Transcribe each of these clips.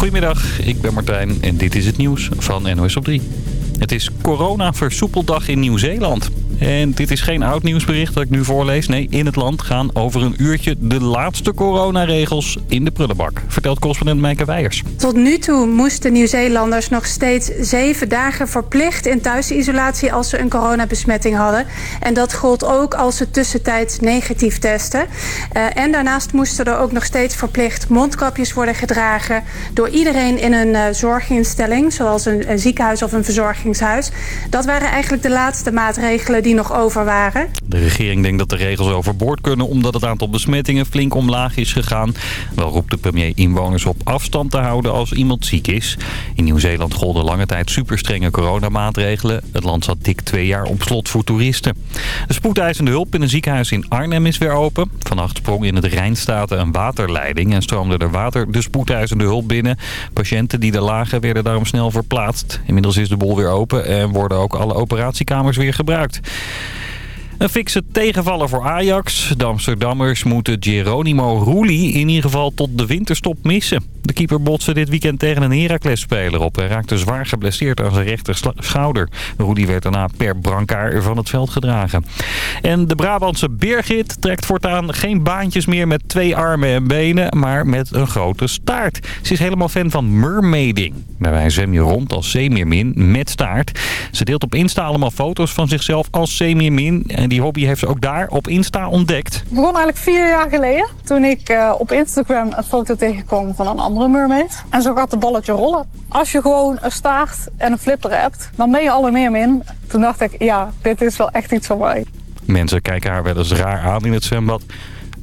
Goedemiddag, ik ben Martijn en dit is het nieuws van NOS op 3. Het is corona-versoepeldag in Nieuw-Zeeland. En dit is geen oud nieuwsbericht dat ik nu voorlees. Nee, in het land gaan over een uurtje de laatste coronaregels in de prullenbak. Vertelt correspondent Mijke Weijers. Tot nu toe moesten Nieuw-Zeelanders nog steeds zeven dagen verplicht in thuisisolatie als ze een coronabesmetting hadden. En dat gold ook als ze tussentijds negatief testen. Uh, en daarnaast moesten er ook nog steeds verplicht mondkapjes worden gedragen door iedereen in een uh, zorginstelling, zoals een, een ziekenhuis of een verzorgingshuis. Dat waren eigenlijk de laatste maatregelen die die nog over waren. De regering denkt dat de regels overboord kunnen omdat het aantal besmettingen flink omlaag is gegaan. Wel roept de premier inwoners op afstand te houden als iemand ziek is. In Nieuw-Zeeland golden lange tijd superstrenge coronamaatregelen. Het land zat dik twee jaar op slot voor toeristen. De spoedeisende hulp in een ziekenhuis in Arnhem is weer open. Vannacht sprong in het Rijnstaten een waterleiding en stroomde er water de spoedeisende hulp binnen. Patiënten die er lagen werden daarom snel verplaatst. Inmiddels is de bol weer open en worden ook alle operatiekamers weer gebruikt. はい。Een fikse tegenvaller voor Ajax. De Amsterdammers moeten Geronimo Rulli in ieder geval tot de winterstop missen. De keeper botste dit weekend tegen een Heracles-speler op. Hij raakte zwaar geblesseerd aan zijn rechter schouder. Rulli werd daarna per brancard van het veld gedragen. En de Brabantse Birgit trekt voortaan geen baantjes meer met twee armen en benen, maar met een grote staart. Ze is helemaal fan van mermaiding. Daarbij zwem je rond als zeemeermin met staart. Ze deelt op Insta allemaal foto's van zichzelf als zeemeermin. Die hobby heeft ze ook daar op Insta ontdekt. Het begon eigenlijk vier jaar geleden. Toen ik uh, op Instagram een foto tegenkwam van een andere mermaid. En zo gaat het balletje rollen. Als je gewoon een staart en een flipper hebt, dan ben je al meer min. Toen dacht ik, ja, dit is wel echt iets voor mij. Mensen kijken haar wel eens raar aan in het zwembad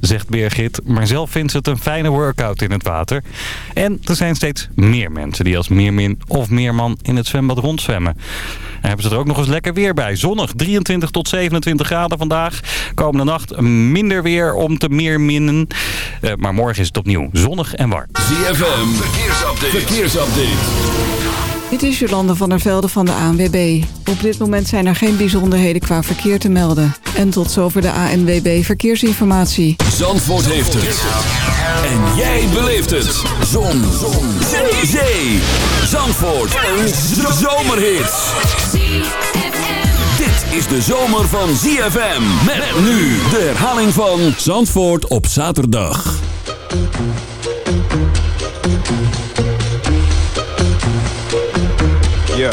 zegt Birgit. Maar zelf vindt ze het een fijne workout in het water. En er zijn steeds meer mensen die als meermin of meerman in het zwembad rondzwemmen. En hebben ze er ook nog eens lekker weer bij. Zonnig, 23 tot 27 graden vandaag. Komende nacht minder weer om te meerminnen. Uh, maar morgen is het opnieuw zonnig en warm. ZFM, verkeersupdate. verkeersupdate. Dit is Jolande van der Velde van de ANWB. Op dit moment zijn er geen bijzonderheden qua verkeer te melden. En tot zover de ANWB Verkeersinformatie. Zandvoort heeft het. En jij beleeft het. Zon. Zon. Zee. Zee. Zandvoort. Een zomerhit. Dit is de zomer van ZFM. Met nu de herhaling van Zandvoort op zaterdag. Yeah.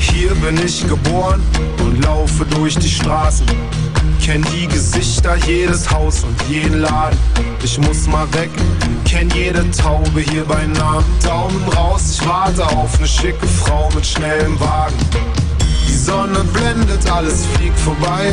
Hier bin ich geboren und laufe durch die Straßen. Kenn die Gesichter, jedes Haus und jeden Laden. Ich muss mal weg, kenn jede Taube hier bei Namen. Daumen raus, ich warte auf ne schicke Frau mit schnellem Wagen. Die Sonne blendet, alles fliegt vorbei.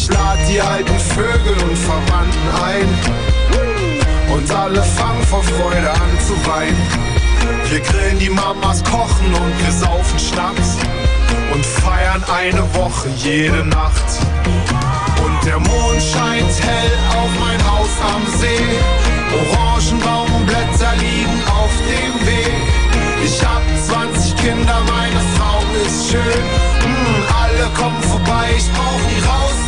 Ich lade die alten Vögel und Verwandten ein. Und alle fangen vor Freude an zu weinen. Wir grillen die Mamas, kochen und wir saufen Schnaps. und feiern eine Woche jede Nacht. Und der Mond scheint hell auf mein Haus am See. Orangenbaumblätter liegen auf dem Weg. Ich hab 20 Kinder, meine Frau ist schön. Mm, alle kommen vorbei, ich brauch nie rauszugehen.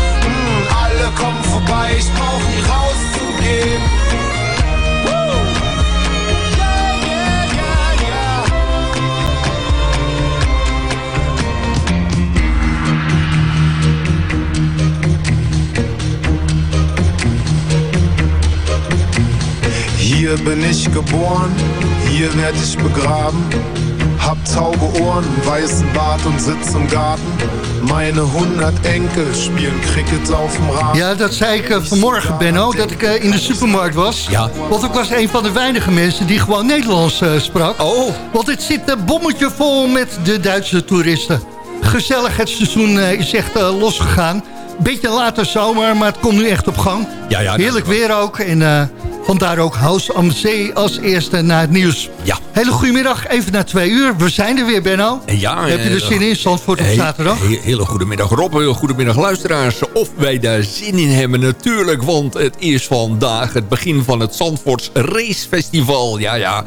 Bin ich geboren, hier werd ich begraben. Hab tauge Ohren, weißen Bart und sitz im Garten. Meine 100 Enkel spielen Cricket auf dem Rasen. Ja, dat zei ik eh, vanmorgen, Benno, dat ik eh, in de supermarkt was. Ja. Want ik was een van de weinige mensen die gewoon Nederlands eh, sprak. Oh. Want het zit een bommetje vol met de Duitse toeristen. Gezellig, het seizoen is echt losgegaan. Beetje later zomer, maar het komt nu echt op gang. Ja, ja, Heerlijk weer ook. En eh, vandaar ook House am Zee als eerste naar het nieuws. Ja. Hele goedemiddag, even na twee uur. We zijn er weer, Benno. Ja, Heb je er zin in, Zandvoort op zaterdag? hele goedemiddag Rob, hele goedemiddag luisteraars. Of wij daar zin in hebben natuurlijk, want het is vandaag het begin van het Zandvoorts Racefestival. Ja, ja,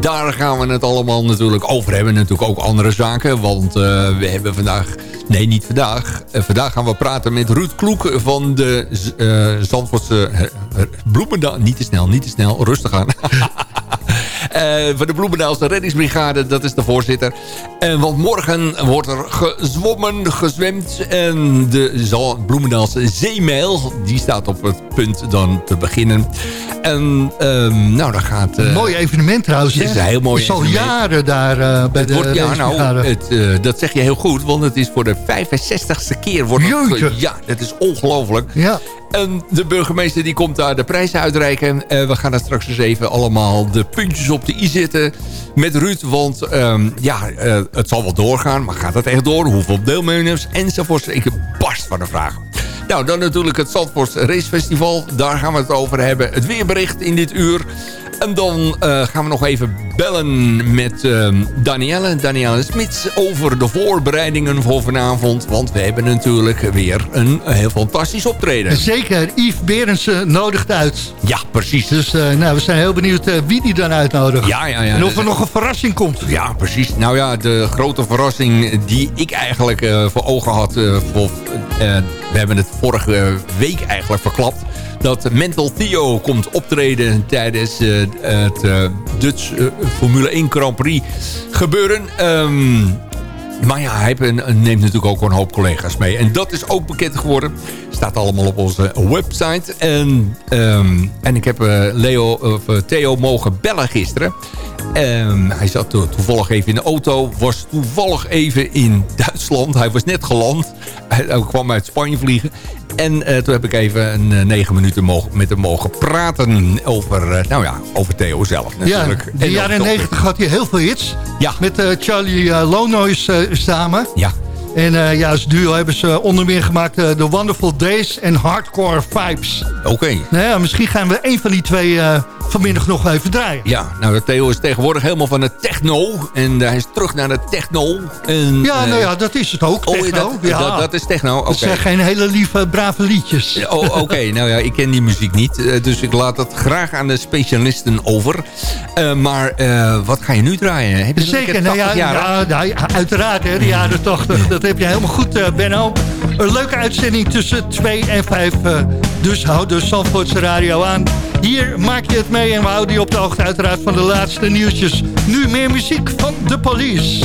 daar gaan we het allemaal natuurlijk over hebben. Natuurlijk ook andere zaken, want eh, we hebben vandaag... Nee, niet vandaag. Eh, vandaag gaan we praten met Ruud Kloek van de eh, Zandvoortse uh, Bloemendaal. Niet te snel, niet te snel. Rustig aan. Eh, van de Bloemendaalse reddingsbrigade, dat is de voorzitter. En want morgen wordt er gezwommen, gezwemd. En de Bloemendaalse zeemijl, die staat op het punt dan te beginnen. En ehm, nou, dan gaat... eh, Mooi evenement trouwens. het is een heel mooi Het is al jaren daar eh, bij het de wordt, ja, nou, het, eh, dat zeg je heel goed, want het is voor de 65ste keer. Wordt het ja, dat is ongelooflijk. Ja. En de burgemeester die komt daar de prijzen uitreiken. Eh, we gaan daar straks eens even allemaal de puntjes op de i zetten met Ruud. Want ehm, ja, eh, het zal wel doorgaan, maar gaat het echt door? Hoeveel deelnemers? Enzovoort. Ik barst van de vragen. Nou, dan natuurlijk het Zandvoort Racefestival. Daar gaan we het over hebben. Het weerbericht in dit uur. En dan eh, gaan we nog even bellen met ehm Danielle, Danielle Smits... over de voorbereidingen voor vanavond. Want we hebben natuurlijk weer een heel fantastisch optreden. Zeker, Yves Berendsen nodigt uit. Ja, precies. Dus eh, nou, we zijn heel benieuwd eh, wie die dan uitnodigt. Ja, ja, ja. En of er nog een verrassing komt. Ja, precies. Nou ja, de grote verrassing die ik eigenlijk voor ogen had... voor, we hebben het vorige week eigenlijk verklapt... dat Mental Theo komt optreden tijdens eh, het eh, Dutch eh, Formule 1 Grand Prix gebeuren... Ehm, maar ja, hij neemt natuurlijk ook een hoop collega's mee. En dat is ook bekend geworden. Staat allemaal op onze website. En, ehm, en ik heb Leo, of, Theo mogen bellen gisteren. Ehm, hij zat to- toevallig even in de auto. Was toevallig even in Duitsland. Hij was net geland. Hij kwam uit Spanje vliegen. En eh, toen heb ik even een eh, negen minuten mogen, met hem mogen praten over, eh, nou ja, over Theo zelf Ja, natuurlijk. de En jaren negentig had hij heel veel hits. Ja. Met Charlie Lonois samen. Ja, En eh, ja, als duo hebben ze onder meer gemaakt eh, The Wonderful Days en Hardcore Vibes. oké. Nou ja, misschien gaan we een van die twee eh, vanmiddag nog even draaien. Ja, nou, Theo is tegenwoordig helemaal van de techno. En hij is terug naar de techno. En, Ja, eh, nou ja, dat is het ook, Oh, techno. dat, ja. dat, dat is techno, oké. Het zijn geen hele lieve, brave liedjes. Oh, Oké, nou ja, ik ken die muziek niet. eh, Dus ik laat dat graag aan de specialisten over. Eh, maar eh, wat ga je nu draaien? Heb je Zeker, nou ja, 80 jaar? ja, nou ja, uiteraard, hè, de jaren 80. Dat heb je helemaal goed, eh, Benno. Een leuke uitzending tussen 2 en 5. eh, dus houd de Zandvoortse radio aan. Hier maak je het mee en we houden je op de hoogte uiteraard van de laatste nieuwtjes. Nu meer muziek van de police.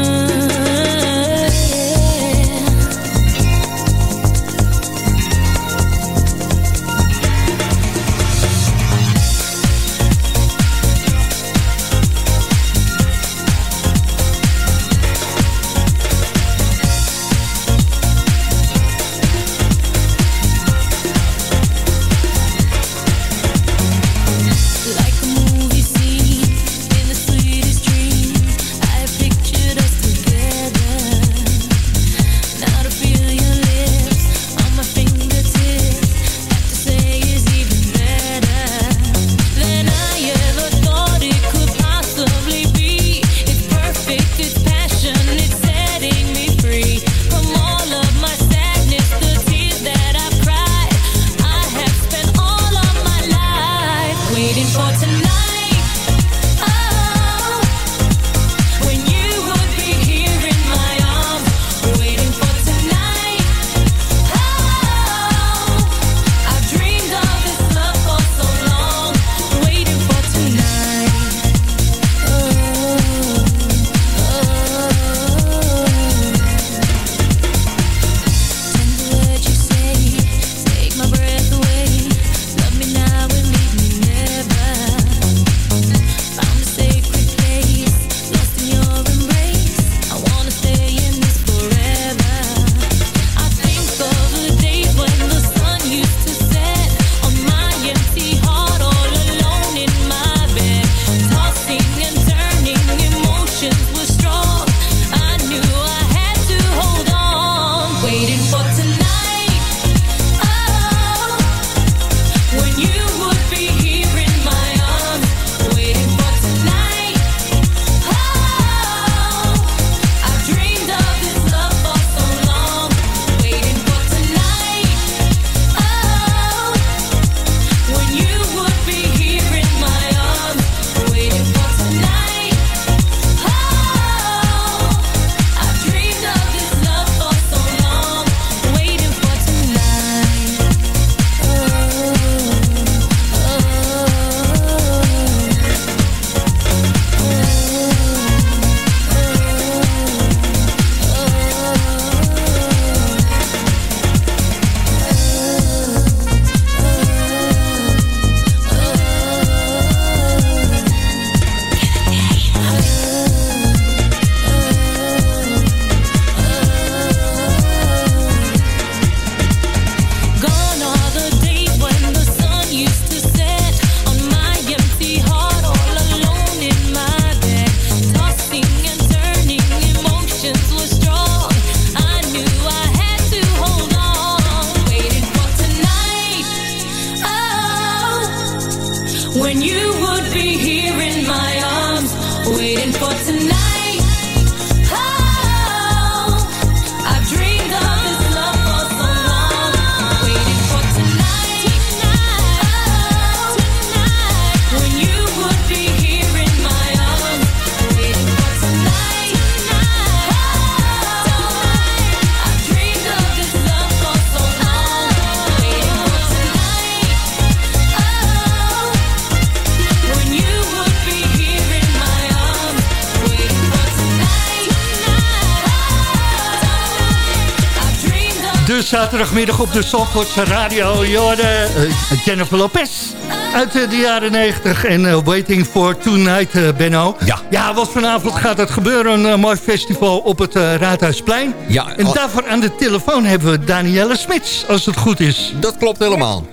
zaterdagmiddag op de Zandvoortse radio. Jorde, eh, Jennifer Lopez uit eh, de jaren 90 en eh, Waiting for Tonight, Benno. Ja. Ja, want vanavond gaat het gebeuren. Een mooi festival op het Raadhuisplein. Ja, En al- daarvoor aan de telefoon hebben we Danielle Smits, als het goed is. Dat klopt helemaal.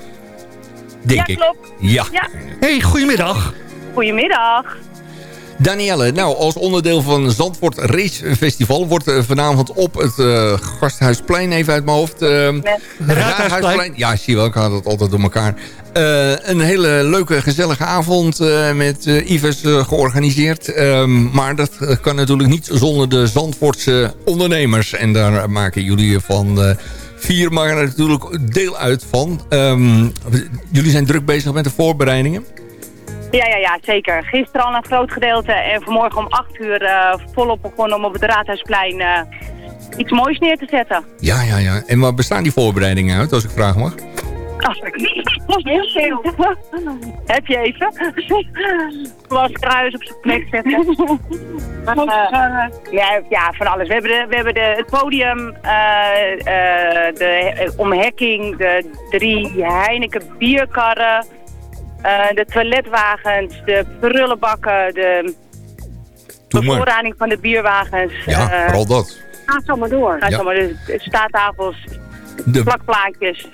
Denk Ja, ik. klopt. Ja. Ja. Hey, goedemiddag. Goedemiddag. Danielle, nou, als onderdeel van Zandvoort Race Festival... wordt eh, vanavond op het eh, Gasthuisplein, even uit mijn hoofd... eh, Raadhuisplein. Ja, zie je wel, ik had het altijd door elkaar. Eh, een hele leuke, gezellige avond eh, met eh Ives georganiseerd. Ehm, maar dat kan natuurlijk niet zonder de Zandvoortse ondernemers. En daar maken jullie van... eh, Vier maar natuurlijk deel uit van. Ehm, jullie zijn druk bezig met de voorbereidingen. Ja, ja, ja, zeker. Gisteren al een groot gedeelte en vanmorgen om 8 uur eh, volop begonnen om op het Raadhuisplein eh, iets moois neer te zetten. Ja, ja, ja. En waar bestaan die voorbereidingen uit, als ik vragen mag? Heel veel. Heb je even? Was kruis op zijn plek zetten. Eh, ja, ja, van alles. We hebben, de, we hebben de, het podium, eh, eh, de omhekking, de drie Heineken bierkarren, eh, de toiletwagens, de prullenbakken, de bevoorrading van de bierwagens. Ja, eh, vooral dat. Ga zo maar door. Ga Ja. zo maar, dus staattafels, De, plakplaatjes.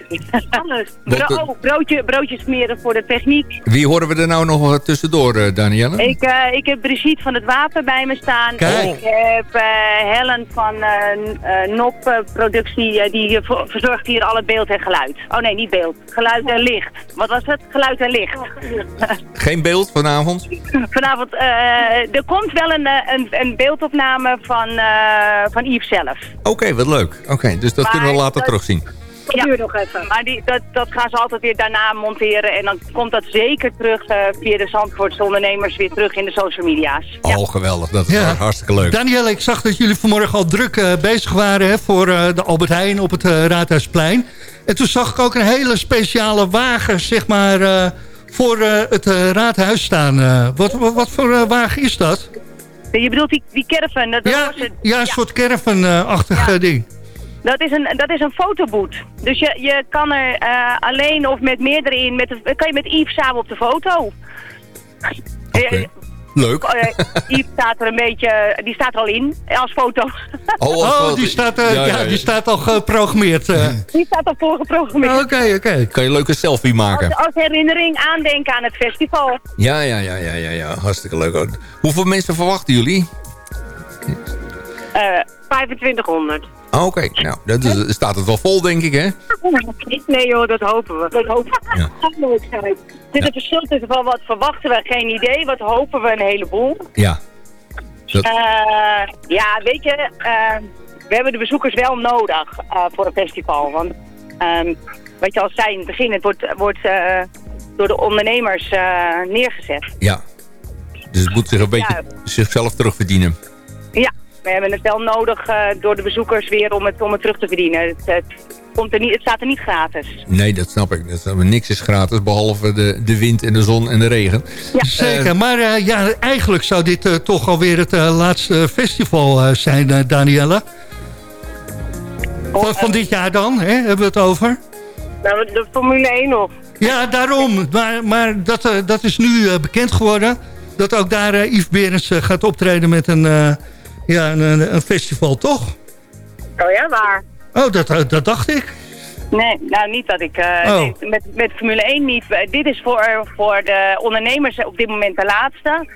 Alles. Bro oh, broodje, broodjes smeren voor de techniek. wie horen we er nou nog tussendoor, eh, Danielle? Ik, eh, ik heb Brigitte van het Wapen bij me staan. Kijk. Ik heb eh, Helen van eh, NOP Productie. die ver- verzorgt hier alle beeld en geluid. Oh nee, niet beeld. Geluid en licht. Wat was het? Geluid en licht. Geen beeld vanavond? Vanavond, er komt wel een, een, een beeldopname van, van Yves zelf. Oké, wat leuk. Oké, dus dat Maar kunnen we later dat- terugzien. Ja, nog even. Maar die, dat, dat gaan ze altijd weer daarna monteren. En dan komt dat zeker terug eh, via de Zandvoortse ondernemers weer terug in de social media's. Ja. Oh, geweldig. Dat is Ja. hartstikke leuk. Danielle, ik zag dat jullie vanmorgen al druk eh, bezig waren hè, voor eh, de Albert Heijn op het eh, Raadhuisplein. En toen zag ik ook een hele speciale wagen, zeg maar, eh, voor eh, het eh, Raadhuis staan. Eh, wat, wat, wat voor wagen is dat? Je bedoelt die, die caravan? Dat, Ja, was het- ja een soort caravan-achtig Ja. ding. Dat, is een, dat is een fotoboot. Dus je, je kan er eh, alleen of met meerdere in. Met de, kan je met Yves samen op de foto. Eh, Leuk. eh, Yves staat er een beetje, die staat er al in als foto. Oh, als Oh, die staat, eh, Ja, ja, ja, ja. die staat al geprogrammeerd. Die staat al voorgeprogrammeerd. Oké, oké. Kan je een leuke selfie maken? als herinnering aandenken aan het festival. Ja, ja, ja, ja, ja, ja. Hartstikke leuk. Hoeveel mensen verwachten jullie? Eh 2500. Oh, Oké, nou, dat is, staat het wel vol, denk ik, hè? Nee joh, dat hopen we. Dat hopen we. Ja. Er zit een verschil tussen van wat verwachten we, geen idee. Wat hopen we, een heleboel. Ja. Dat, Eh, ja, weet je, eh, we hebben de bezoekers wel nodig eh, voor een festival. Want ehm, wat je al zei in het begin, het wordt, wordt eh, door de ondernemers neergezet. ja. Dus het moet zich een beetje zichzelf terugverdienen. Ja, we hebben het wel nodig eh, door de bezoekers weer om het, om het terug te verdienen. Het, het, komt er niet, het staat er niet gratis. Nee, dat snap ik. Dat, snap ik. niks is gratis, behalve de, de wind en de zon en de regen. Zeker, maar eh, ja, eigenlijk zou dit eh, toch alweer het eh, laatste festival eh, zijn, eh, Danielle. Van, van dit jaar dan, hè, hebben we het over? Nou, de Formule 1 nog. Ja, daarom. Maar, maar dat, eh, dat is nu eh, bekend geworden. Dat ook daar eh, Yves Berens eh, gaat optreden met een, eh, ja, een, festival, toch? Oh ja, waar? Oh, dat, eh, dat dacht ik. Nee, nou niet dat ik... eh, Oh. nee, met, met Formule 1 niet. Eh, Dit is voor, voor de ondernemers op dit moment de laatste.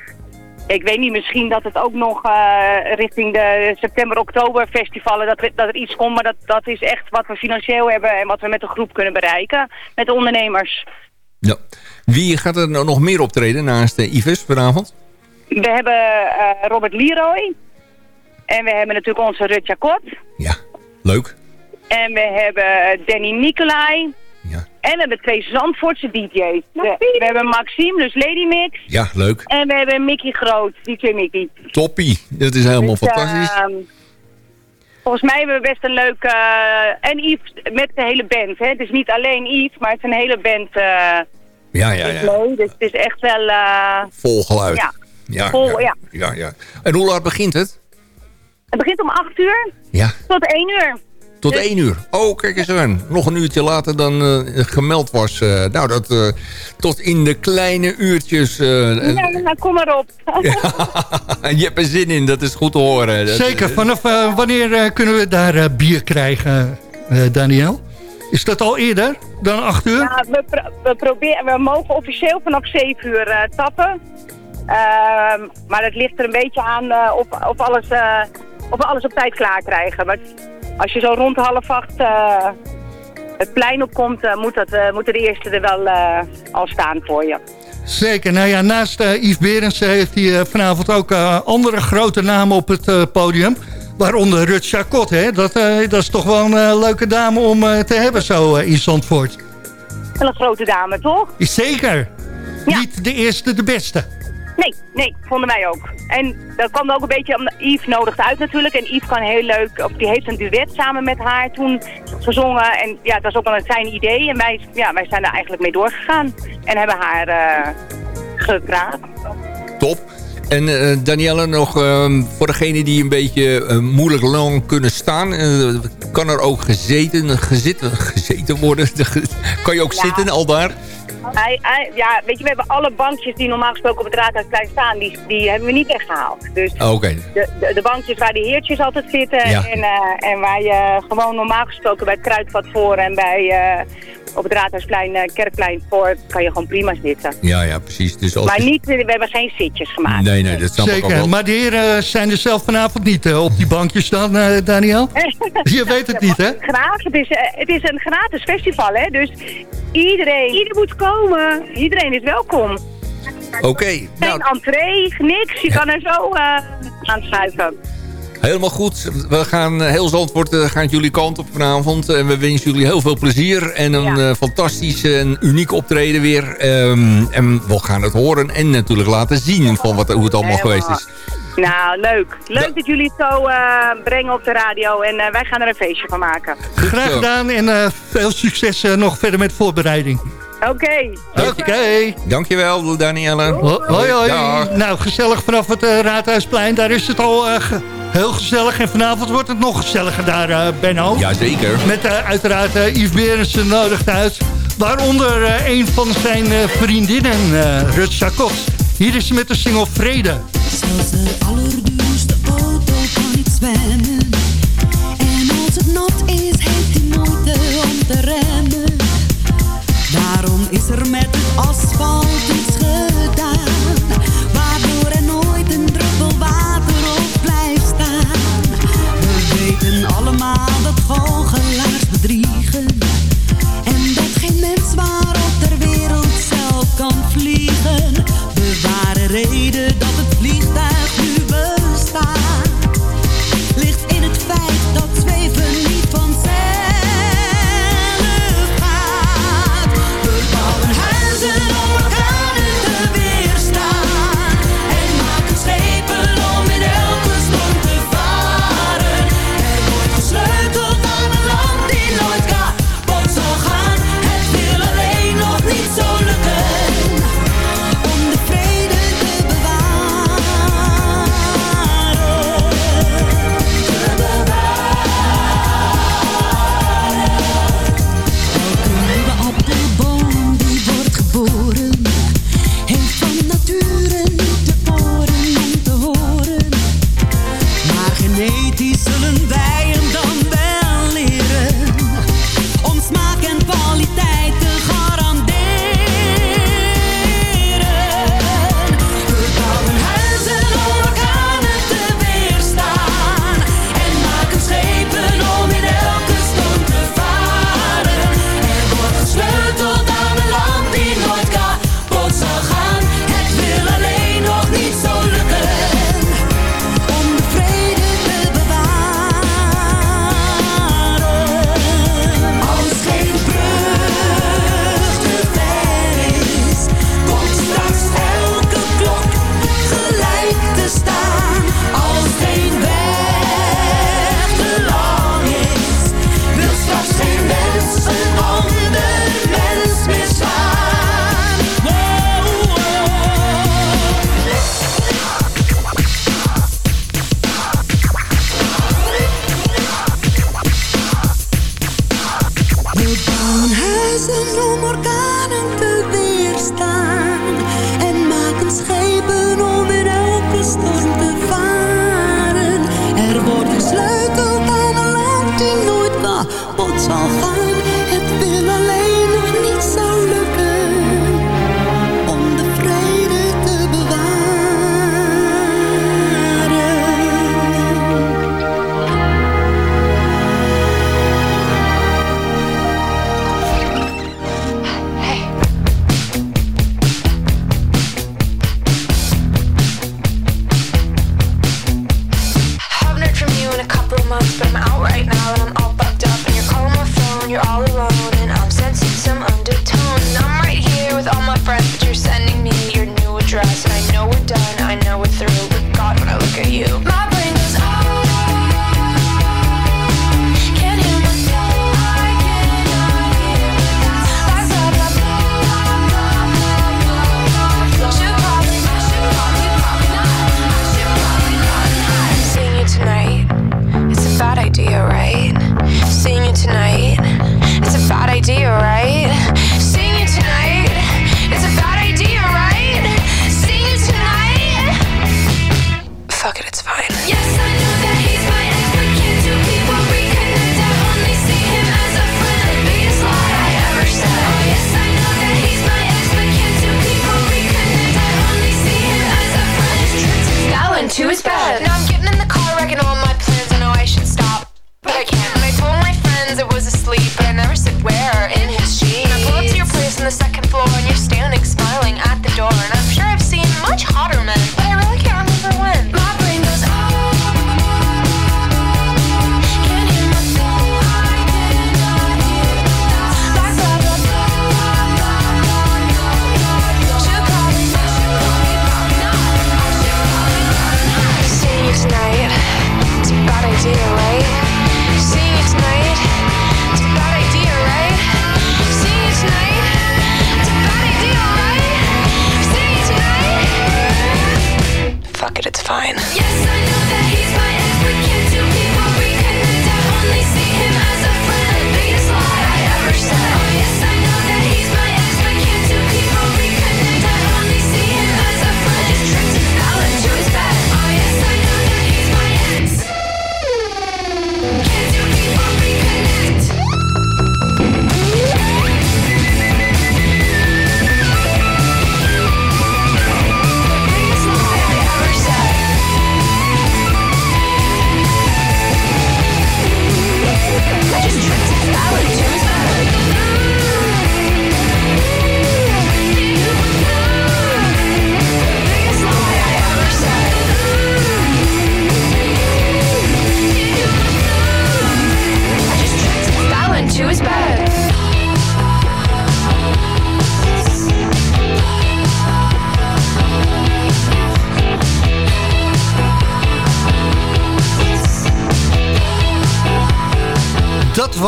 Ik weet niet, misschien dat het ook nog eh, richting de september-oktober festivalen... Dat er, dat er iets komt, maar dat, dat is echt wat we financieel hebben... en wat we met de groep kunnen bereiken. Met de ondernemers. Ja. Wie gaat er nou nog meer optreden naast uh, Yves vanavond? We hebben eh, Robert Leroy. En we hebben natuurlijk onze Rut Jacot. Leuk. En we hebben Danny Nicolai. Ja. En we hebben twee Zandvoortse DJ's. We, we hebben Maxime, dus Lady Mix. Ja, leuk. En we hebben Mickey Groot, DJ Mickey. Toppie. Dat is helemaal Dus, fantastisch. ehm, volgens mij hebben we best een leuk... eh, en Yves met de hele band. Hè? Het is niet alleen Yves, maar het is een hele band. eh ja, ja, is ja. mee. Dus het is echt wel... eh, Vol geluid. Ja. Ja, Vol, ja. ja. ja, ja. En hoe laat begint het? Het begint om 8 uur Ja. tot 1 uur. Tot Dus- één uur. Oh, kijk eens aan. Nog een uurtje later dan eh, gemeld was. eh, nou, dat eh, tot in de kleine uurtjes. eh, Ja, nou, kom maar op. je hebt er zin in, dat is goed te horen. Dat- Zeker. Vanaf eh, wanneer eh, kunnen we daar bier krijgen, eh, Daniel? Is dat al eerder dan 8 uur? Ja, we, pro- we, proberen, we mogen officieel vanaf 7 uur eh, tappen. Ehm, maar het ligt er een beetje aan eh, of, of, alles, eh, of we alles op tijd klaar krijgen. Maar als je zo rond half acht eh, het plein opkomt, eh, moet dat, eh, moeten de eerste er wel al staan voor je. Zeker. Nou ja, naast Yves Berendsen heeft hij vanavond ook andere grote namen op het podium. Waaronder Rut Chacot, hè? Dat, dat is toch wel een leuke dame om te hebben zo in Zandvoort. Wel een grote dame, toch? Zeker. Niet de eerste, de beste. Nee, nee, vonden wij ook. En dat kwam ook een beetje, omdat Yves nodigt uit natuurlijk. En Yves kan heel leuk, of die heeft een duet samen met haar toen gezongen. En ja, dat was ook wel een fijn idee. En wij, ja, wij zijn daar eigenlijk mee doorgegaan. En hebben haar gevraagd. Top. En eh Danielle, nog ehm, voor degenen die een beetje eh, moeilijk lang kunnen staan... kan er ook gezeten, gezitten, gezeten worden? kan je ook Ja. zitten al daar? Hij, hij- ja, weet je, we hebben alle bankjes die normaal gesproken op het Raadhuisplein staan, die, die hebben we niet weggehaald. Dus Oh, de, de, de bankjes waar de heertjes altijd zitten Ja. en, eh, en waar je gewoon normaal gesproken bij het Kruidvat voor en bij eh, op het Raadhuisplein, eh, Kerkplein voor, kan je gewoon prima zitten. Ja, ja, precies. Dus als Maar niet, we hebben geen zitjes gemaakt. Nee, nee, dat snap ik ook wel. Zeker. Maar de heren zijn er zelf vanavond niet eh, op die bankjes dan, eh, Daniel? Je weet het niet, hè? Graag, het is, het is een gratis festival, hè? Dus iedereen, iedereen moet komen. Iedereen is welkom. Oké, Geen nou, entree, niks. Je kan er zo eh aanschuiven. Helemaal goed. We gaan eh, heel Zandvoort uh, gaan jullie kant op vanavond. En we wensen jullie heel veel plezier. En een Ja. eh, fantastisch en uniek optreden weer. Ehm, en we gaan het horen en natuurlijk laten zien van wat, hoe het allemaal Helemaal. geweest is. Nou, leuk. Leuk dat jullie het zo eh, brengen op de radio. En eh, wij gaan er een feestje van maken. Graag gedaan en eh, veel succes eh, nog verder met voorbereiding. Oké. Oké. Dankjewel, Danielle. Ho- Hoi, hoi. Dag. Nou, gezellig vanaf het eh, Raadhuisplein. Daar is het al eh, heel gezellig. En vanavond wordt het nog gezelliger daar, eh, Benno. Jazeker. Met eh, uiteraard eh, Yves Berensen nodigt uit. Waaronder eh, een van zijn eh, vriendinnen, eh Rut Chacot. Hier is ze met de single Vrede. Zelfs de allerduurste auto kan niet zwemmen. En als het nat is, heeft hij moeite om te remmen. Daarom is er met het asfalt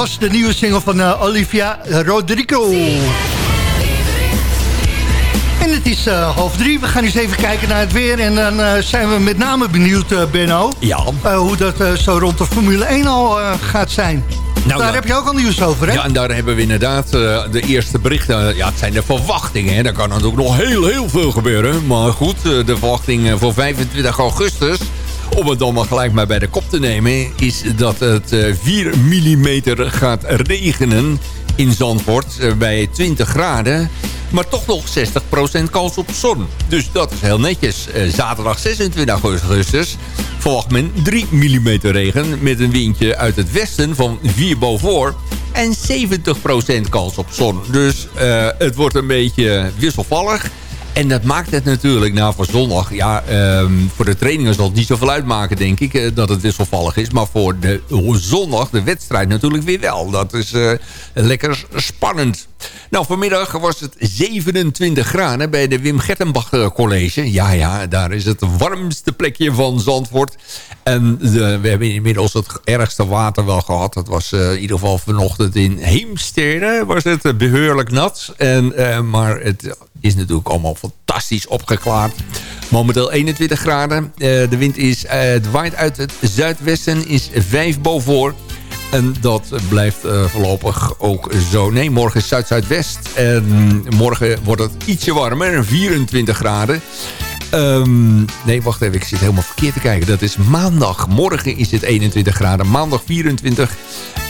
was de nieuwe single van eh, Olivia Rodrigo. En het is eh, half drie. We gaan eens even kijken naar het weer. En dan eh, zijn we met name benieuwd, Benno. Ja. hoe dat zo rond de Formule 1 al gaat zijn. Nou, Daar ja. heb je ook al nieuws over, hè? Ja, en daar hebben we inderdaad de eerste berichten. Ja, het zijn de verwachtingen. Hè. Er kan natuurlijk nog heel, heel veel gebeuren. Maar goed, de verwachting voor 25 augustus... om het dan maar gelijk maar bij de kop te nemen... is dat het eh, 4 mm gaat regenen in Zandvoort eh, bij 20 graden... Maar toch nog 60% kans op zon. Dus dat is heel netjes. Eh, zaterdag 26 augustus verwacht men 3 mm regen... met een windje uit het westen van 4 boven en 70% kans op zon. Dus eh, het wordt een beetje wisselvallig. En dat maakt het natuurlijk, nou voor zondag... ja, ehm, voor de trainingen zal het niet zoveel uitmaken, denk ik... eh, dat het wisselvallig is. Maar voor de zondag, de wedstrijd natuurlijk weer wel. Dat is eh, lekker spannend. Nou, vanmiddag was het 27 graden bij de Wim Gertenbach eh, College. Ja, ja, daar is het warmste plekje van Zandvoort. En we hebben inmiddels het ergste water wel gehad. Dat was in ieder geval vanochtend in Heemstede. Was het eh, behoorlijk nat. En, maar het is natuurlijk allemaal fantastisch opgeklaard. Momenteel 21 graden. Eh, de wind is, eh, het waait uit het zuidwesten, is 5 boven. En dat blijft eh, voorlopig ook zo. Nee, morgen is zuid-zuidwest. En morgen wordt het ietsje warmer, 24 graden. Ehm, nee, wacht even, ik zit helemaal verkeerd te kijken. Dat is maandag. Morgen is het 21 graden, maandag 24.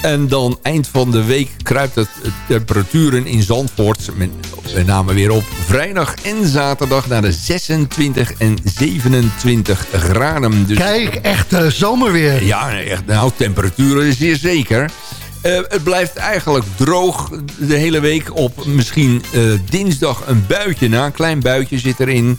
En dan eind van de week kruipt het de temperaturen in Zandvoort... met, met name weer op vrijdag en zaterdag... naar de 26 en 27 graden. Dus Kijk, echt zomerweer. ja, echt, nou, temperaturen zeer zeker. Eh, het blijft eigenlijk droog de hele week op misschien eh, dinsdag een buitje na. Een klein buitje zit erin.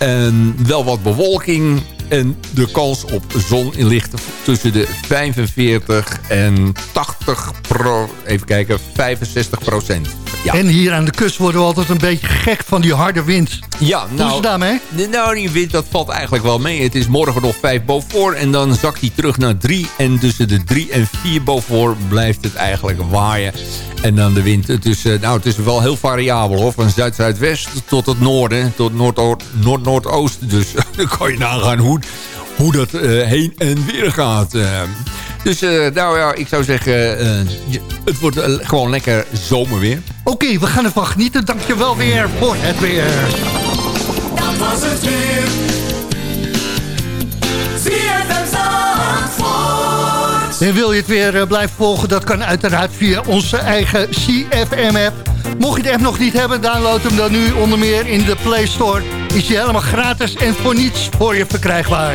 En wel wat bewolking. En de kans op zon ligt tussen de 45 en 80 pro, even kijken, 65 procent. Ja. En hier aan de kust worden we altijd een beetje gek van die harde wind. Ja, Hoe is nou, het daarmee? nou, die wind dat valt eigenlijk wel mee. Het is morgen nog 5 boven en dan zakt hij terug naar 3. En tussen de 3 en 4 boven blijft het eigenlijk waaien. En dan de wind tussen, nou het is wel heel variabel hoor. Van zuid-zuidwest tot het noorden, tot noord- noord-noordoost. Dus dan kan je nagaan hoe, hoe dat eh, heen en weer gaat. eh. Dus eh, nou ja, ik zou zeggen, eh, het wordt gewoon lekker zomerweer. Oké, we gaan ervan genieten. Dankjewel weer voor het weer. Dat was het weer. En wil je het weer eh, blijven volgen, dat kan uiteraard via onze eigen CFM-app. Mocht je de app nog niet hebben, download hem dan nu onder meer in de Play Store. Is die helemaal gratis en voor niets voor je verkrijgbaar.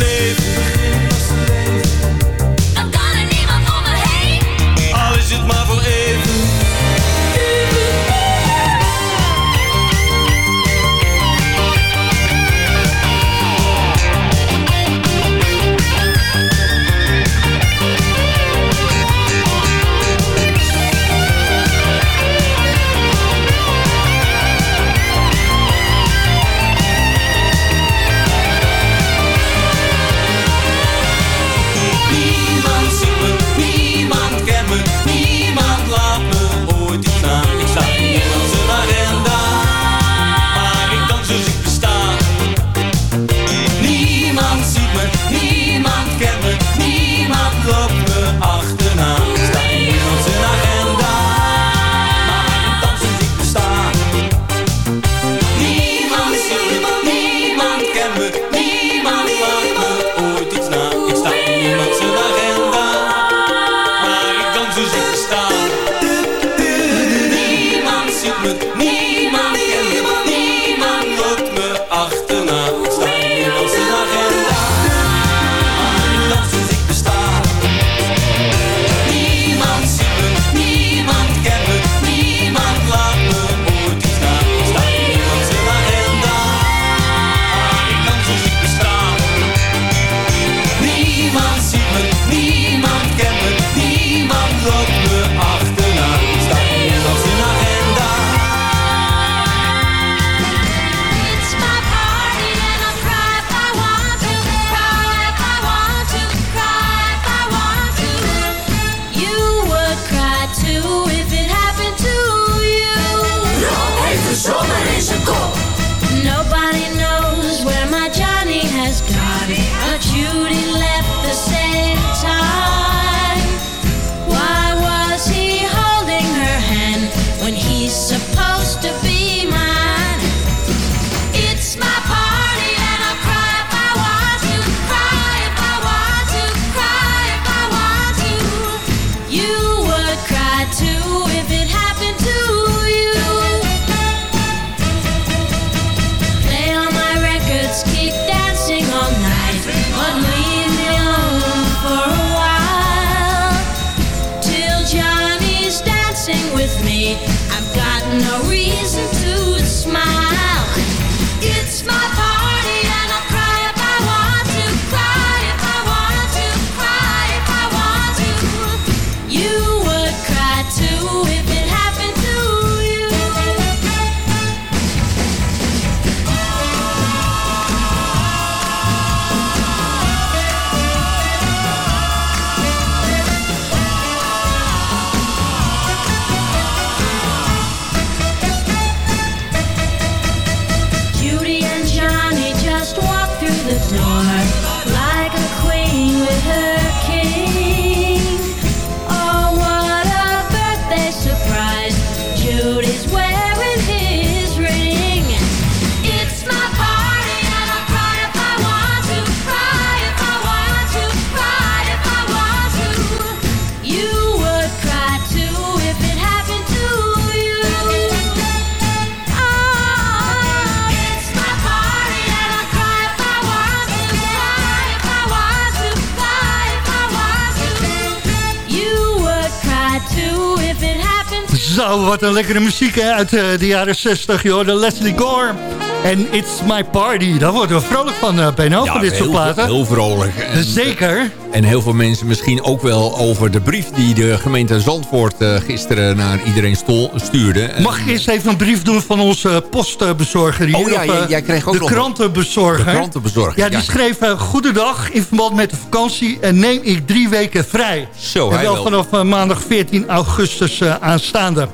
leef Zo zomer is het kop. Zo, wat een lekkere muziek hè, uit eh, de jaren 60, joh. De Leslie Gore. En It's My Party. Daar worden we vrolijk van, eh Benno, van dit soort platen. heel vrolijk. En, Zeker. En heel veel mensen misschien ook wel over de brief... die de gemeente Zandvoort eh, gisteren naar iedereen stol, stuurde. Mag ik eerst even een brief doen van onze postbezorger hier? Oh ja, Of, jij- eh, jij kreeg ook De nog- krantenbezorger. De krantenbezorger, Ja, die ja. schreef... eh, Goedendag, in verband met de vakantie en neem ik drie weken vrij. Zo, en hij wel wel. vanaf eh, maandag 14 augustus eh, aanstaande.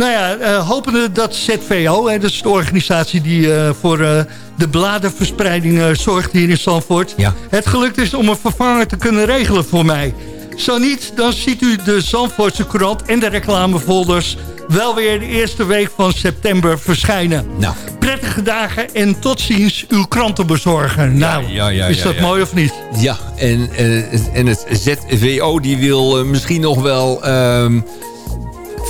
Nou ja, eh, hopende dat ZVO, hè, dat is de organisatie die eh, voor eh, de bladenverspreiding zorgt hier in Zandvoort... Ja. het gelukt is om een vervanger te kunnen regelen voor mij. Zo niet, dan ziet u de Zandvoortse krant en de reclamefolders... wel weer de eerste week van september verschijnen. Nou. Prettige dagen en tot ziens uw krantenbezorger. Nou, ja, ja, is dat mooi of niet? Ja, en, en het ZVO die wil misschien nog wel ehm,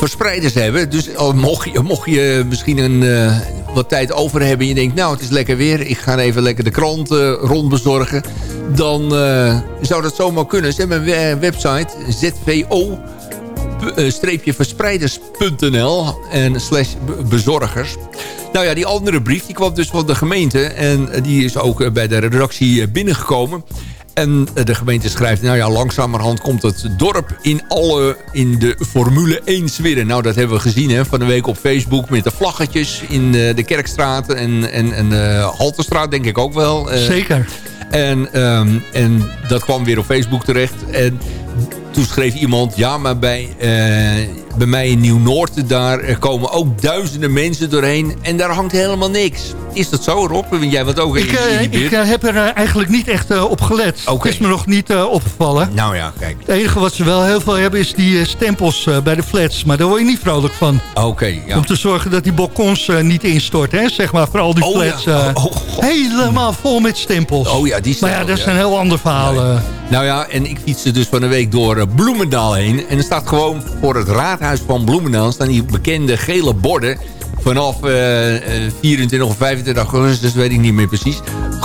verspreiders hebben. Dus al mocht, je, mocht je misschien een, eh, wat tijd over hebben... en je denkt, nou, het is lekker weer... ik ga even lekker de krant eh, rondbezorgen... dan eh, zou dat zomaar kunnen. Ze hebben website, ZVO... verspreiders.nl en slash be- bezorgers. Nou ja, die andere brief die kwam dus van de gemeente... en die is ook bij de redactie binnengekomen... En eh, de gemeente schrijft, nou ja, langzamerhand komt het dorp in alle, in de Formule 1 sferen. Nou, dat hebben we gezien hè, van de week op Facebook met de vlaggetjes in eh, de Kerkstraat en, en, en eh, Haltestraat, denk ik ook wel. Zeker. en, ehm, en dat kwam weer op Facebook terecht. En toen schreef iemand... ja, maar bij, bij mij in Nieuw-Noord... daar eh, komen ook duizenden mensen doorheen... en daar hangt helemaal niks. Is dat zo, Rob? Jij wat ook in, Ik, eh, in die ik buurt. eh, heb er eigenlijk niet echt op gelet. Het is me nog niet opgevallen. Nou ja, kijk. Het enige wat ze wel heel veel hebben is die stempels bij de flats. Maar daar word je niet vrolijk van. Oké, ja. Om te zorgen dat die balkons niet instorten. Hè? Zeg maar voor al die Oh, flats. ja. Oh, oh, helemaal vol met stempels. Oh ja, die Maar ja, dat is ja. een heel ander verhaal. Nou ja, en ik fietste dus van de week door Bloemendaal heen. En er staat gewoon voor het raadhuis van Bloemendaal... staan die bekende gele borden... vanaf eh, eh, 24 of 25 augustus, weet ik niet meer precies.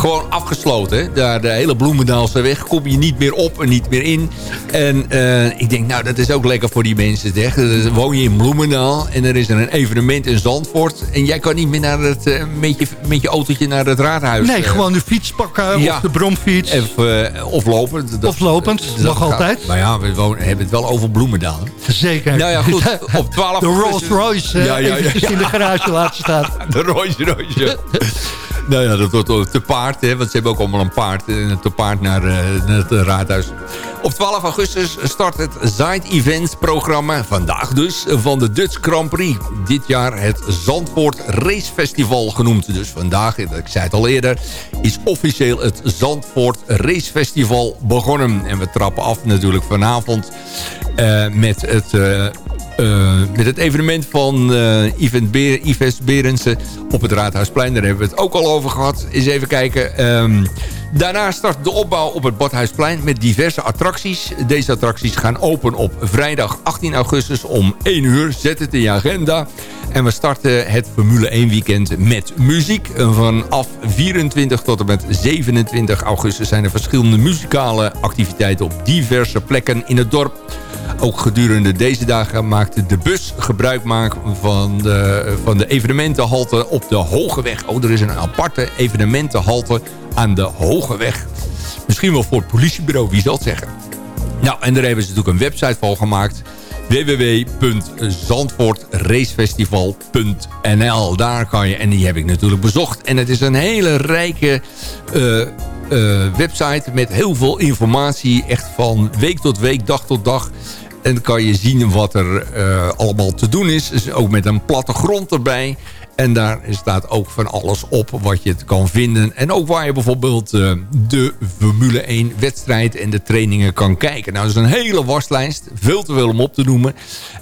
Gewoon afgesloten. Daar de hele Bloemendaalse weg kom je niet meer op en niet meer in. En eh, ik denk, nou, dat is ook lekker voor die mensen. Zeg. Dan woon je in Bloemendaal en er is er een evenement in Zandvoort... en jij kan niet meer naar het, eh, met, je, met je autootje naar het raadhuis. Nee, eh, gewoon de fiets pakken ja. of de bromfiets. of, eh, of lopend. Dat- Of lopend, gaat- altijd. Maar ja, we wonen, hebben het wel over Bloemendaal. Zeker. Nou ja, goed. Op 12 De Rolls Royce Ja, ja, ja, in de garage laten staan. De Royce Royce. nou ja, dat wordt te paard. Hè, want ze hebben ook allemaal een paard. En te paard naar, eh, naar het raadhuis. Op 12 augustus start het Side Events programma. Vandaag dus van de Dutch Grand Prix. Dit jaar het Zandvoort Race Festival genoemd. Dus vandaag, ik zei het al eerder... is officieel het Zandvoort Race Festival begonnen. En we trappen af natuurlijk vanavond... eh, met het... eh, eh, met het evenement van eh Yves Berendsen op het Raadhuisplein. Daar hebben we het ook al over gehad. Eens even kijken. Ehm, daarna start de opbouw op het Badhuisplein met diverse attracties. Deze attracties gaan open op vrijdag 18 augustus om 1 uur. Zet het in je agenda. En we starten het Formule 1 weekend met muziek. Vanaf 24 tot en met 27 augustus zijn er verschillende muzikale activiteiten op diverse plekken in het dorp. Ook gedurende deze dagen maakte de bus gebruik maken van de, van de evenementenhalte op de Hogeweg. Oh, er is een aparte evenementenhalte aan de Hogeweg. Misschien wel voor het politiebureau, wie zal het zeggen. Nou, en daar hebben ze natuurlijk een website van gemaakt www.zandvoortracefestival.nl Daar kan je, en die heb ik natuurlijk bezocht. En het is een hele rijke eh, eh, website met heel veel informatie. Echt van week tot week, dag tot dag. En kan je zien wat er eh, allemaal te doen is. Dus ook met een plattegrond erbij. En daar staat ook van alles op wat je kan vinden. En ook waar je bijvoorbeeld eh, de Formule 1 wedstrijd en de trainingen kan kijken. Nou, dat is een hele waslijst. Veel te veel om op te noemen.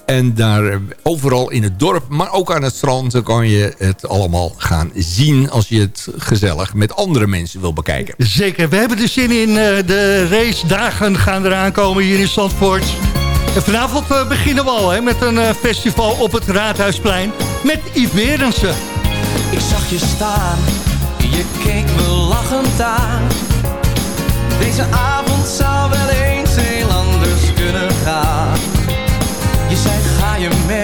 En daar eh, overal in het dorp, maar ook aan het strand... kan je het allemaal gaan zien als je het gezellig met andere mensen wil bekijken. Zeker, we hebben er zin in. de racedagen gaan eraan komen hier in Zandvoort. En vanavond eh, beginnen we al hè, met een eh, festival op het Raadhuisplein met Yves Berendsen. Ik zag je staan, je keek me lachend aan. Deze avond zou wel eens heel anders kunnen gaan. Je zei ga je mee,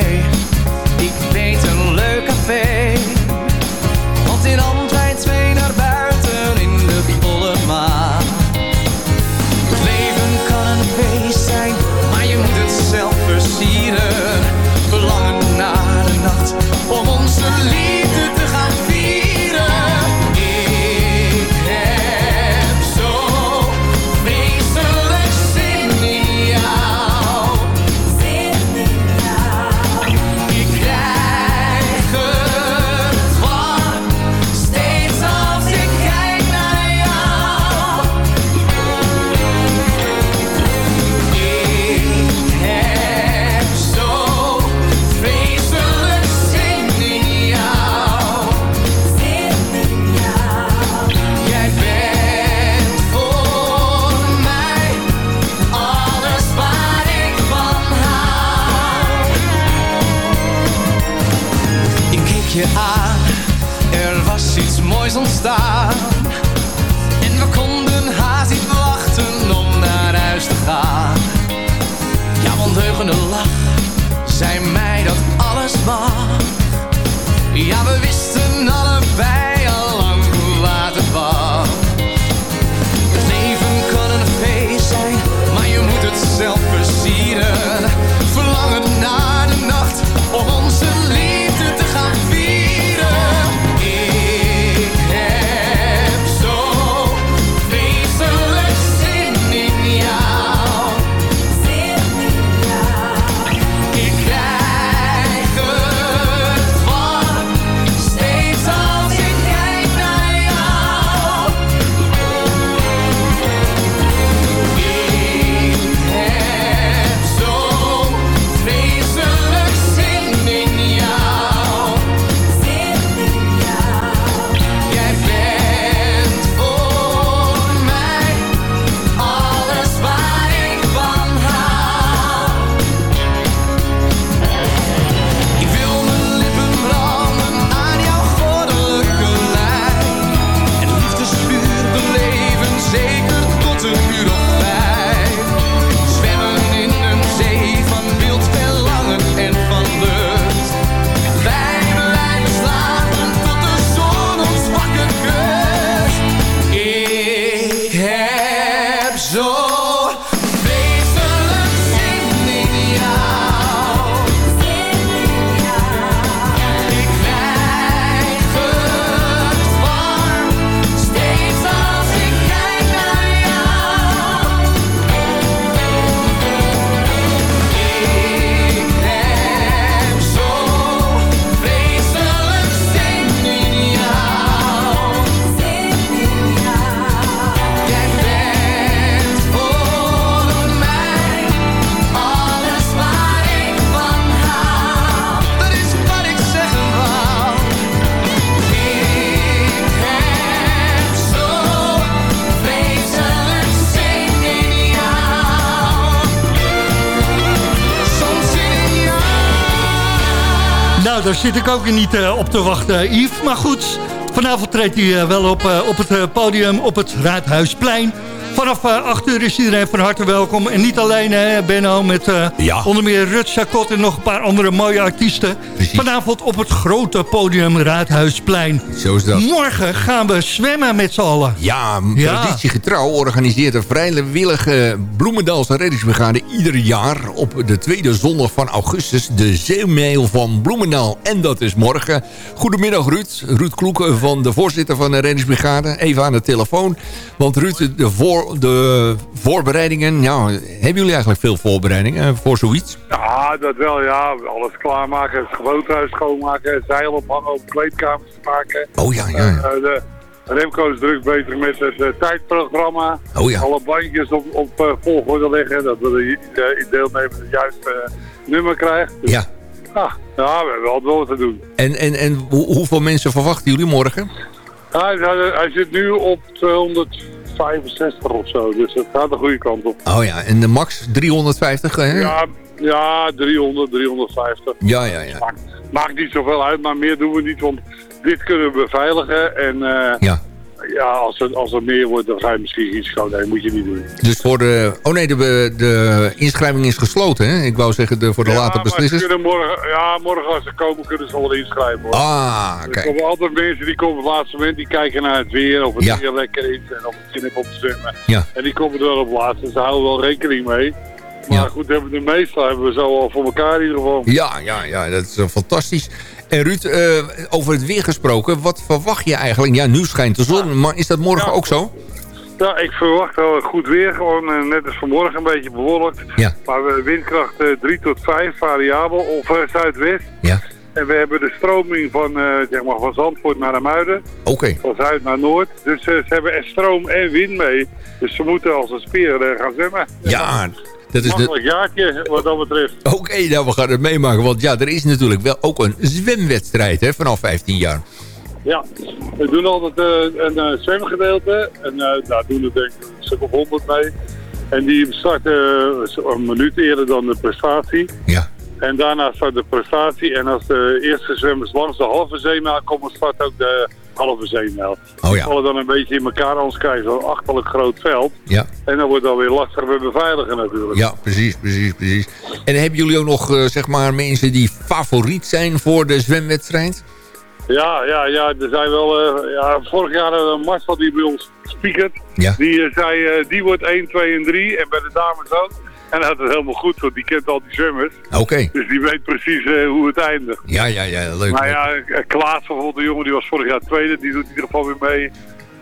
daar zit ik ook niet eh, op te wachten, Yves. Maar goed, vanavond treedt hij eh, wel op, eh, op het eh, podium op het Raadhuisplein. Vanaf eh, 8 uur is iedereen van harte welkom. En niet alleen, hè, Benno, met eh, Ja. onder meer Rut Chacot en nog een paar andere mooie artiesten. Vanavond op het grote podium Raadhuisplein. Zo is dat. Morgen gaan we zwemmen met z'n allen. Ja, Ja. traditiegetrouw organiseert een vrijwillige Bloemendaalse reddingsbrigade ieder jaar op de tweede zondag van augustus de zeemail van Bloemendaal. En dat is morgen. Goedemiddag Ruud. Ruud Kloek van de voorzitter van de reddingsbrigade. Even aan de telefoon. Want Ruud, de, voor, de voorbereidingen. Nou, hebben jullie eigenlijk veel voorbereidingen voor zoiets? Ja, dat wel, ja. Alles klaarmaken, het gewoontehuis schoonmaken, zeil ophangen om kleedkamers maken. Oh ja, ja. ja. Eh, de Remco is druk bezig met het eh, tijdprogramma. Oh ja. Alle bandjes op, op eh, volgorde leggen, dat we de, de deelnemer het juiste eh, nummer krijgt. Dus, Ja. ah, ja, we hebben wel wat te doen. En, en, en hoe- hoeveel mensen verwachten jullie morgen? Hij, hij- hij zit nu op 265 of zo, dus het gaat de goede kant op. Oh ja, en de max 350, hè? Ja, ja 300, 350. Ja, ja, ja. Maakt, maakt niet zoveel uit, maar meer doen we niet, want dit kunnen we beveiligen. En eh, Ja. Ja, als, er, als er meer wordt, dan ga je misschien iets gewoon, nee, moet je niet doen. Dus voor de... Oh nee, de, de inschrijving is gesloten, hè? Ik wou zeggen de, voor de ja, late beslissers. morgen, ja, morgen als ze komen, kunnen ze al inschrijven. Hoor. Ah, er kijk. komen altijd mensen die komen op het laatste moment, die kijken naar het weer, of het Ja. weer lekker is en of het zin heeft om te zwemmen. Ja. En die komen er wel op het laatste, ze houden wel rekening mee. Maar Ja. goed, hebben we de meeste hebben we zo al voor elkaar in ieder geval. Ja, ja, ja, dat is fantastisch. En Ruud, eh, over het weer gesproken, wat verwacht je eigenlijk? Ja, nu schijnt de zon, maar is dat morgen Ja. ook zo? Ja, ik verwacht wel goed weer. Gewoon eh, net als vanmorgen een beetje bewolkt. Ja. Maar we windkracht eh, 3 tot 5, variabel, of eh, zuidwest. Ja. En we hebben de stroming van, eh, zeg maar van Zandvoort naar de Muiden. Oké. Van zuid naar noord. Dus eh, ze hebben er stroom en wind mee. Dus ze moeten als een speer eh, gaan zwemmen. Ja, dat is de... Makkelijk jaartje wat dat betreft. Oké, nou, we gaan het meemaken. Want ja, er is natuurlijk wel ook een zwemwedstrijd hè, vanaf 15 jaar. Ja, we doen altijd eh, een eh, zwemgedeelte. En eh, daar doen we denk ik een stuk of 100 mee. En die starten een minuut eerder dan de prestatie. Ja. En daarna start de prestatie. En als de eerste zwemmers langs de halve zeemijl komen, start ook de halve zeemijl. Oh Die ja. vallen dan een beetje in elkaar, anders krijg je zo'n achterlijk groot veld. Ja. En dan wordt alweer lastiger met beveiligen natuurlijk. Ja, precies, precies, precies. En hebben jullie ook nog, eh, zeg maar, mensen die favoriet zijn voor de zwemwedstrijd? Ja, ja, ja, er zijn wel... eh, ja, vorig jaar uh, Marcel die bij ons speakert. Ja. Die eh, zei, die wordt 1, 2 en 3. En bij de dames ook. En dat is helemaal goed, want die kent al die zwemmers. Oké. Dus die weet precies eh, hoe het eindigt. Ja, ja, ja, leuk. Maar ja, eh, Klaas bijvoorbeeld, de jongen die was vorig jaar tweede, die doet in ieder geval weer mee.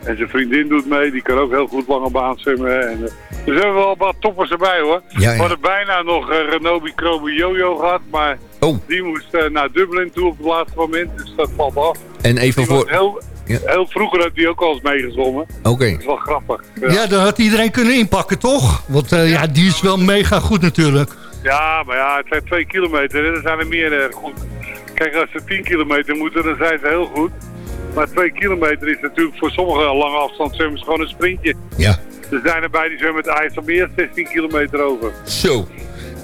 En zijn vriendin doet mee, die kan ook heel goed lange baan zwemmen. En, eh, dus we hebben wel wat toppers erbij hoor. Ja, ja. We hadden bijna nog uh, Renobi Krobi Jojo gehad, maar Oh. die moest naar Dublin toe op het laatste moment. Dus dat valt af. En even Die voor... heel, Ja. heel vroeger heeft hij ook al eens meegezongen. Oké. Dat is wel grappig. Ja. dan had iedereen kunnen inpakken, toch? Want eh, ja, die is wel mega goed natuurlijk. Ja, maar ja, het zijn twee kilometer en er zijn er meer erg goed. Kijk, als ze 10 kilometer moeten, dan zijn ze heel goed. Maar twee kilometer is natuurlijk voor sommige lange afstandszwemmers gewoon een sprintje. Ja. Er zijn er bij die zwemmen het ijs al meer 16 kilometer over. Zo.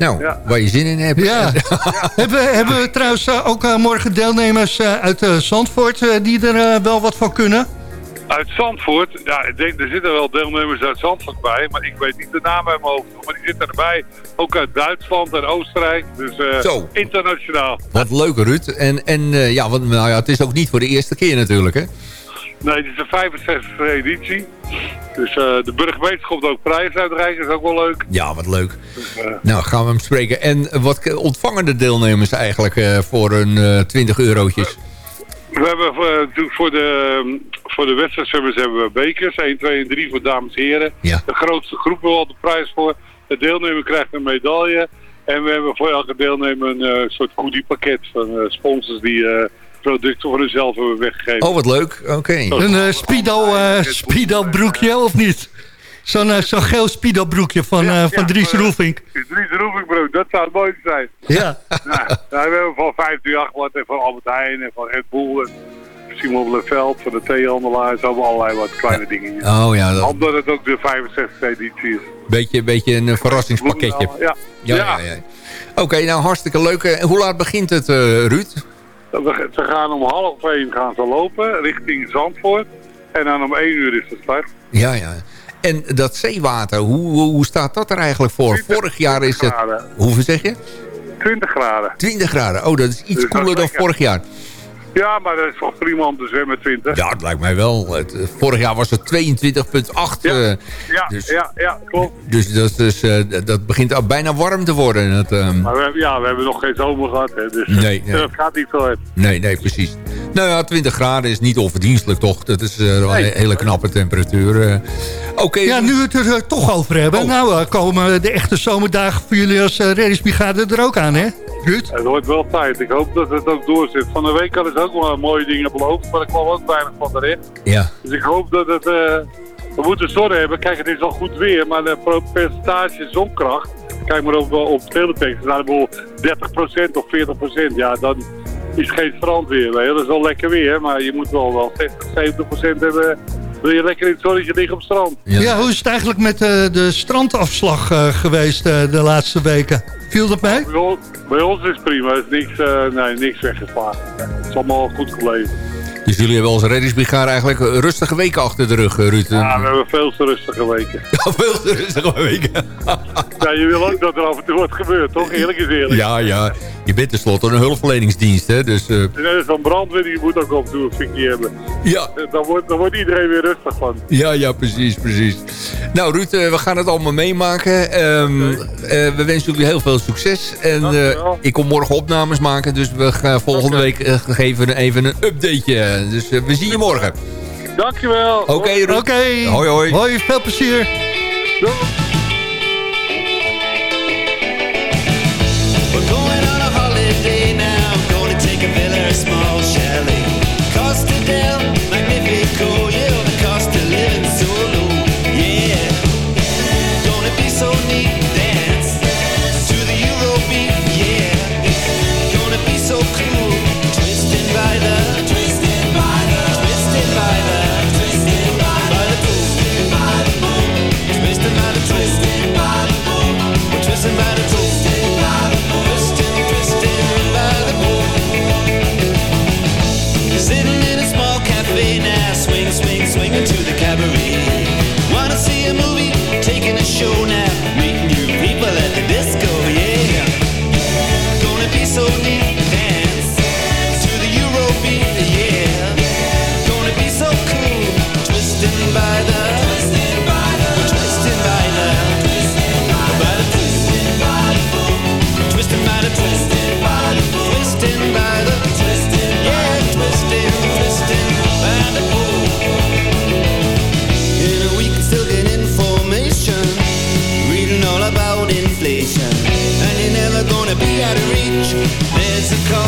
Nou, Ja. waar je zin in hebt. Ja. hebben, we- hebben we trouwens eh, ook eh, morgen deelnemers eh, uit eh, Zandvoort eh, die er wel wat van kunnen? Uit Zandvoort, ja, ik denk, er zitten wel deelnemers uit Zandvoort bij, maar ik weet niet de naam uit mijn hoofd. Maar die zitten erbij, ook uit Duitsland en Oostenrijk, dus eh, Zo. internationaal. Wat leuk, Ruud. En, en eh, ja, want, nou ja, het is ook niet voor de eerste keer natuurlijk, hè? Nee, het is de 65e editie. Dus eh, de burgemeester komt ook prijs uitreiken, is ook wel leuk. Ja, wat leuk. Dus, eh, Nou, gaan we hem spreken. En wat ontvangen de deelnemers eigenlijk eh, voor hun eh 20 eurotjes? We hebben natuurlijk voor de, voor de wedstrijdzwemmers hebben we bekers. 1, 2 en 3 voor dames en heren. Ja. De grootste groep we al de prijs voor. De deelnemer krijgt een medaille. En we hebben voor elke deelnemer een soort goodiepakket van sponsors die producten voor hunzelf hebben weggegeven. Oh, wat leuk. Oké. Een eh, speedo, eh, speedo broekje of niet? Zo'n eh, zo'n geel speedo broekje van, eh, van Dries Roelvink. Dries Roelvinkbroek, dat zou het mooiste zijn. Ja. nou, nou, we hebben van 538 wat en van Albert Heijn en van Red Bull en Simon Leveld van de theehandelaar. Zo hebben allerlei wat kleine dingen. Oh ja, dat Omdat het ook de 65e editie is. beetje, beetje een verrassingspakketje. Ja. Ja, ja, ja. Oké, nou hartstikke leuk. Hoe laat begint het, eh, Ruud? We- Ze gaan om half één gaan ze lopen richting Zandvoort. En dan om één uur is de start. Ja, ja. En dat zeewater, hoe, hoe staat dat er eigenlijk voor? Vorig jaar is het... Hoeveel zeg je? 20 graden. 20 graden. Oh, dat is iets Dus koeler dan lekker. vorig jaar. Ja, maar dat is voor prima om te zwemmen 20. Ja, het lijkt mij wel. Het, eh, vorig jaar was het 22,8. Ja. eh, ja, dus- ja, ja, klopt. dus dat, is dus, eh, dat- begint al bijna warm te worden. Dat, ehm, Maar we hebben, ja, we hebben nog geen zomer gehad. Hè, dus Nee, nee. dat gaat niet zo hard. nee, nee, precies. Nou ja, 20 graden is niet onverdienstelijk toch? Dat is eh, wel een hele knappe temperatuur. Oké, Ja, nu we het er toch over hebben. Oh. Nou, komen de echte zomerdagen voor jullie als uh, reddingsbrigade er ook aan, hè? Ruud? Het wordt wel tijd. Ik hoop dat het ook doorzit. Van de week hadden ze ook wel mooie dingen beloofd, maar er kwam ook weinig van terecht. ja. Dus ik hoop dat het... eh, we moeten zon hebben. Kijk, het is al goed weer, maar de percentage zonkracht... Kijk maar op, op teletext. Nou, bijvoorbeeld 30% of 40%. Ja, dan is geen strand weer. weet je. Dat is wel lekker weer, maar je moet wel wel 60, 70% hebben... Wil je lekker in het zonnetje liggen op het strand? Ja. hoe is het eigenlijk met eh, de strandafslag eh, geweest eh, de laatste weken? Viel dat mee? Bij ons, bij ons is het prima. Er is niks, eh, nee, niks weggeslagen. Het is allemaal goed gebleven. Dus jullie hebben als reddingsbrigade eigenlijk rustige weken achter de rug, Ruud. Ja, we hebben veel te rustige weken. Veel te rustige weken. Ja, je wil ook dat er af en toe wat gebeurt, toch? Eerlijk is eerlijk. Ja, ja. Je bent tenslotte een hulpverleningsdienst, hè. Dus eh, Net als een brandweer, die moet ook af en toe een hebben. ja. Eh, Dan wordt, dan wordt iedereen weer rustig van. Ja, ja, precies, precies. Nou, Ruud, eh, we gaan het allemaal meemaken. Ehm, eh, we wensen jullie heel veel succes. En eh, ik kom morgen opnames maken, dus we gaan volgende week geven even een updateje. Dus we zien je morgen. Dankjewel. Oké, Ruud. Oké. Hoi, hoi. Hoi, veel plezier. Doei.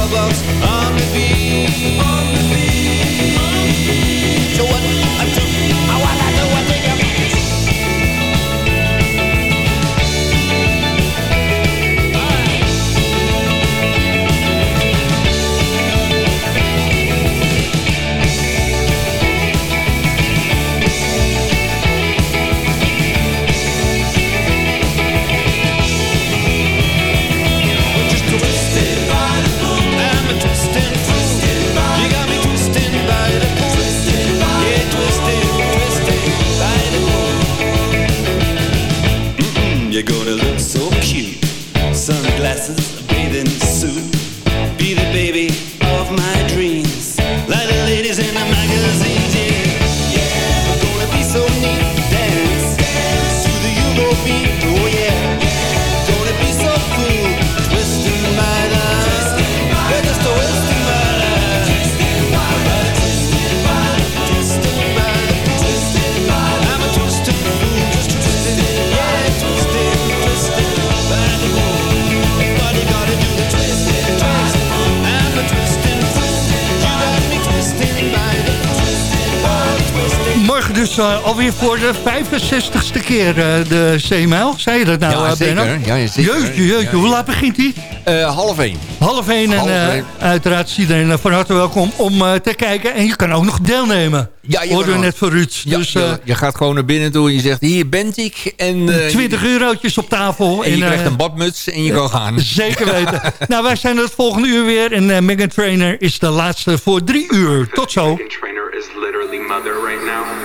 Starbucks on the beach. Alweer voor de 65ste keer eh, de zeemijl. Zei je dat nou, Ja, eh, zeker. Benno? Ja, zeker. Jeetje, jeetje. Ja, Hoe laat begint die? Eh, half één. Half één. En Half eh, één. uiteraard is iedereen van harte welkom om eh, te kijken. En je kan ook nog deelnemen. Ja, je Hoorden we net van Ruud. Ja, dus je, eh, je gaat gewoon naar binnen toe en je zegt, hier ben ik. En, eh, 20 eurotjes op tafel. en je krijgt een badmuts en je kan gaan. Zeker weten. nou, wij zijn er het volgende uur weer. En eh, Megan Trainer is de laatste voor drie uur. Tot zo. Trainer is literally mother right now.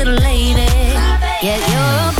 twisted lady. Yeah, you're